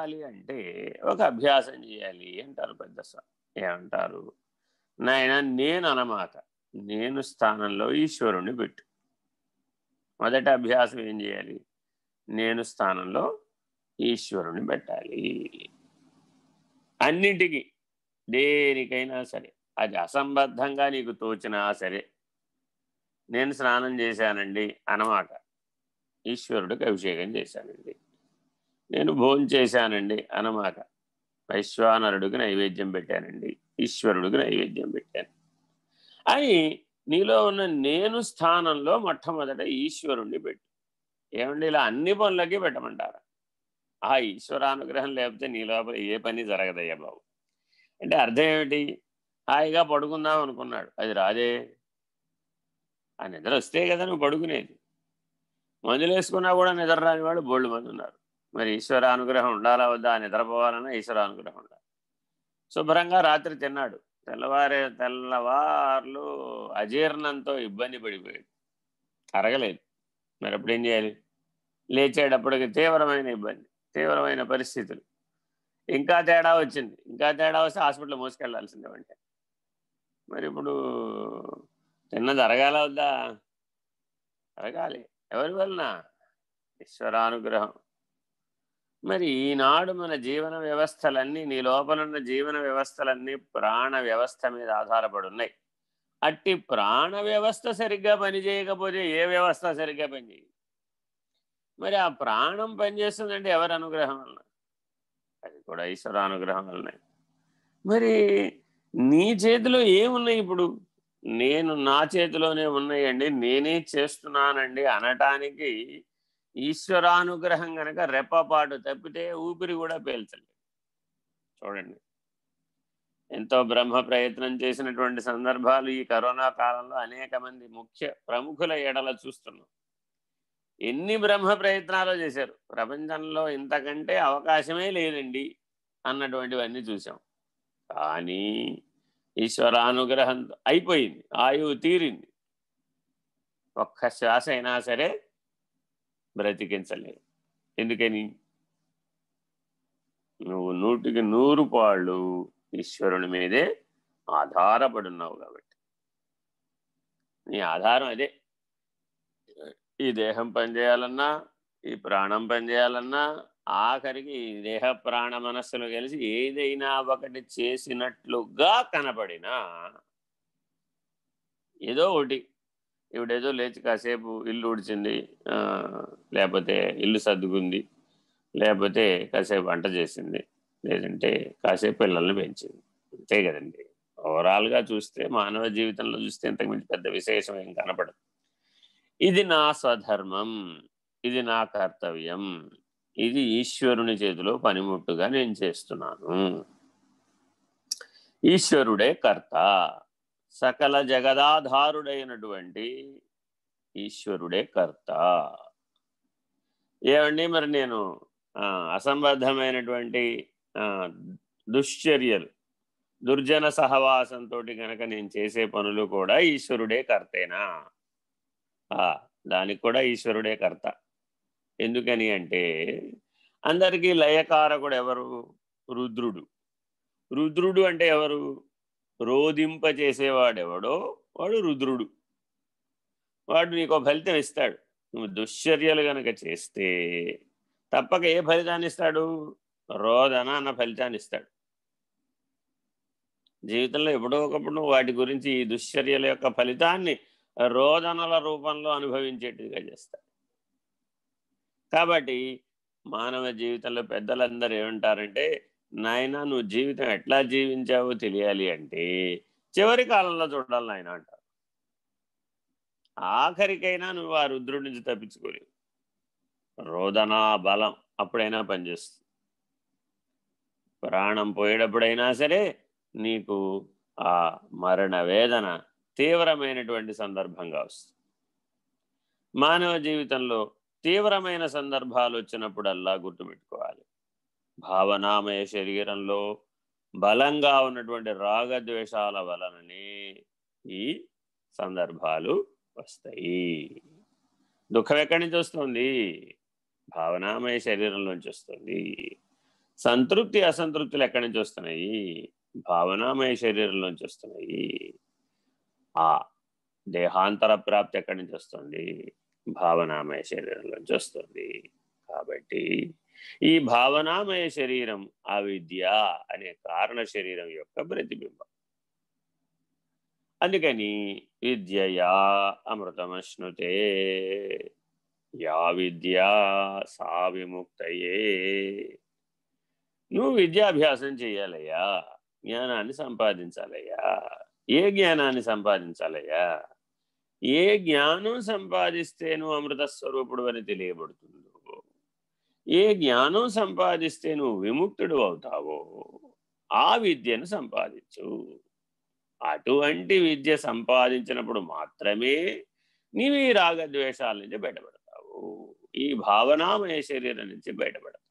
చేయాలి అంటే ఒక అభ్యాసం చేయాలి అంటారు పెద్ద ఏమంటారు? నాయన నేను అనమాక నేను స్థానంలో ఈశ్వరుణ్ణి పెట్టు. మొదటి అభ్యాసం ఏం చేయాలి? నేను స్థానంలో ఈశ్వరుని పెట్టాలి. అన్నింటికి దేనికైనా సరే. అది అసంబద్ధంగా నీకు తోచినా సరే. నేను స్నానం చేశానండి అనమాట ఈశ్వరుడికి అభిషేకం చేశానండి. నేను భోంచేశానండి అనమాట వైశ్వానరుడికి నైవేద్యం పెట్టానండి. ఈశ్వరుడికి నైవేద్యం పెట్టాను. అని నీలో ఉన్న నేను స్థానంలో మొట్టమొదట ఈశ్వరుణ్ణి పెట్టు. ఏమండి ఇలా అన్ని పనులకి పెట్టమంటారా? ఆ ఈశ్వరానుగ్రహం లేకపోతే నీ లోపల ఏ పని జరగదయ్యా బాబు? అంటే అర్థం ఏమిటి? హాయిగా పడుకుందాం అనుకున్నాడు. అది రాదే. ఆ నిద్ర వస్తే కదా నువ్వు పడుకునేది. మందులు వేసుకున్నా కూడా నిద్ర రాని బోళ్ళు మంది ఉన్నారు. మరి ఈశ్వర అనుగ్రహం ఉండాలా వద్దా నిద్రపోవాలన్నా ఈశ్వర అనుగ్రహం ఉండాలి. శుభ్రంగా రాత్రి తిన్నాడు. తెల్లవారే తెల్లవార్లు అజీర్ణంతో ఇబ్బంది పడిపోయాడు. అరగలేదు. మరి అప్పుడు ఏం చేయాలి? లేచేటప్పటికి తీవ్రమైన ఇబ్బంది తీవ్రమైన పరిస్థితులు. ఇంకా తేడా వచ్చింది. ఇంకా తేడా వస్తే హాస్పిటల్ మోసుకెళ్ళాల్సిందే అంటే. మరి ఇప్పుడు తిన్నది అరగాల వద్దా? అరగాలి. ఎవరి వలన? ఈశ్వరానుగ్రహం మరి ఈనాడు మన జీవన వ్యవస్థలన్నీ నీ లోపలున్న జీవన వ్యవస్థలన్నీ ప్రాణ వ్యవస్థ మీద ఆధారపడి ఉన్నాయి అట్టి ప్రాణ వ్యవస్థ సరిగ్గా పనిచేయకపోతే ఏ వ్యవస్థ సరిగ్గా పనిచేయదు మరి ఆ ప్రాణం పనిచేస్తుందంటే ఎవరి అనుగ్రహం వలన? అది కూడా ఈశ్వర అనుగ్రహం వలనే. మరి నీ చేతిలో ఏమున్నాయి ఇప్పుడు? నేను నా చేతిలోనే ఉన్నాయండి నేనే చేస్తున్నానండి అనటానికి ఈశ్వరానుగ్రహం కనుక రెప్పపాటు తప్పితే ఊపిరి కూడా పేల్చలేదు. చూడండి. ఎంతో బ్రహ్మ ప్రయత్నం చేసినటువంటి సందర్భాలు ఈ కరోనా కాలంలో అనేక మంది ముఖ్య ప్రముఖుల ఎడల చూస్తున్నాం. ఎన్ని బ్రహ్మ ప్రయత్నాలు చేశారు? ప్రపంచంలో ఇంతకంటే అవకాశమే లేదండి అన్నటువంటివన్నీ చూసాం కానీ ఈశ్వరానుగ్రహం అయిపోయింది. ఆయువు తీరింది. ఒక్క శ్వాస అయినా సరే బ్రతికించలేదు. ఎందుకని? నువ్వు నూటికి నూరు పాళ్ళు ఈశ్వరుని మీదే ఆధారపడున్నావు కాబట్టి. నీ ఆధారం అదే. ఈ దేహం పనిచేయాలన్నా ఈ ప్రాణం పనిచేయాలన్నా ఆఖరికి ఈ దేహ ప్రాణ మనస్సులు కలిసి ఏదైనా ఒకటి చేసినట్లుగా కనపడినా ఏదో ఒకటి ఇవిడేదో లేచి కాసేపు ఇల్లు ఉడిచింది లేకపోతే ఇల్లు సర్దుకుంది లేకపోతే కాసేపు వంట చేసింది లేదంటే కాసేపు పిల్లల్ని పెంచింది. అంతే కదండి. ఓవరాల్గా చూస్తే మానవ జీవితంలో చూస్తే ఇంతకుమించి పెద్ద విశేషం ఏం కనపడదు. ఇది నా స్వధర్మం ఇది నా కర్తవ్యం ఇది ఈశ్వరుని చేతిలో పనిముట్టుగా నేను చేస్తున్నాను. ఈశ్వరుడే కర్త. సకల జగదాధారుడైనటువంటి ఈశ్వరుడే కర్త. ఏమండి మరి నేను అసంబద్ధమైనటువంటి దుశ్చర్యలు దుర్జన సహవాసంతో కనుక నేను చేసే పనులు కూడా ఈశ్వరుడే కర్తేనా? దానికి కూడా ఈశ్వరుడే కర్త. ఎందుకని అంటే అందరికీ లయకారకుడు ఎవరు? రుద్రుడు. రుద్రుడు అంటే ఎవరు? రోధింపచేసేవాడెవడో వాడు రుద్రుడు. వాడు నీకు ఫలితం ఇస్తాడు. నువ్వు దుశ్చర్యలు గనక చేస్తే తప్పక ఏ ఫలితాన్ని ఇస్తాడు? రోదన అన్న ఫలితాన్ని ఇస్తాడు. జీవితంలో ఎప్పుడో ఒకప్పుడు నువ్వు వాటి గురించి ఈ దుశ్చర్యల యొక్క ఫలితాన్ని రోదనల రూపంలో అనుభవించేట్టుగా చేస్తాడు కాబట్టి మానవ జీవితంలో పెద్దలందరూ ఏమంటారంటే నాయన నువ్వు జీవితం ఎట్లా జీవించావో తెలియాలి అంటే చివరి కాలంలో చూడాలి నాయన అంటారు. ఆఖరికైనా నువ్వు ఆ రుద్రుడి నుంచి తప్పించుకోలేవు. రోదనా బలం అప్పుడైనా పనిచేస్తుంది. ప్రాణం పోయేటప్పుడైనా సరే నీకు ఆ మరణ వేదన తీవ్రమైనటువంటి సందర్భంగా వస్తుంది. మానవ జీవితంలో తీవ్రమైన సందర్భాలు వచ్చినప్పుడల్లా గుర్తుపెట్టుకోవాలి. భావనామయ శరీరంలో బలంగా ఉన్నటువంటి రాగద్వేషాల వలననే ఈ సందర్భాలు వస్తాయి. దుఃఖం ఎక్కడి నుంచి వస్తుంది? భావనామయ శరీరం నుంచి వస్తుంది. సంతృప్తి అసంతృప్తులు ఎక్కడి నుంచి వస్తున్నాయి? భావనామయ శరీరంలోంచి వస్తున్నాయి. ఆ దేహాంతర ప్రాప్తి ఎక్కడి నుంచి వస్తుంది? భావనామయ శరీరంలోంచి వస్తుంది. కాబట్టి ఈ భావనామయ శరీరం అవిద్య అనే కారణ శరీరం యొక్క ప్రతిబింబం. అందుకని విద్యయా అమృతమశ్నుతే యా విద్య సా విముక్తయే. నువ్వు విద్యాభ్యాసం చేయాలయ్యా జ్ఞానాన్ని సంపాదించాలయ్యా. ఏ జ్ఞానాన్ని సంపాదించాలయ్యా? ఏ జ్ఞానం సంపాదిస్తే నువ్వు అమృత స్వరూపుడు అని తెలియబడుతుంది? ఏ జ్ఞానం సంపాదిస్తే నువ్వు విముక్తుడు అవుతావో ఆ విద్యను సంపాదించు. అటువంటి విద్య సంపాదించినప్పుడు మాత్రమే నీవు ఈ రాగద్వేషాల నుంచి బయటపడతావు. ఈ భావనామయ శరీరం నుంచి బయటపడతావు.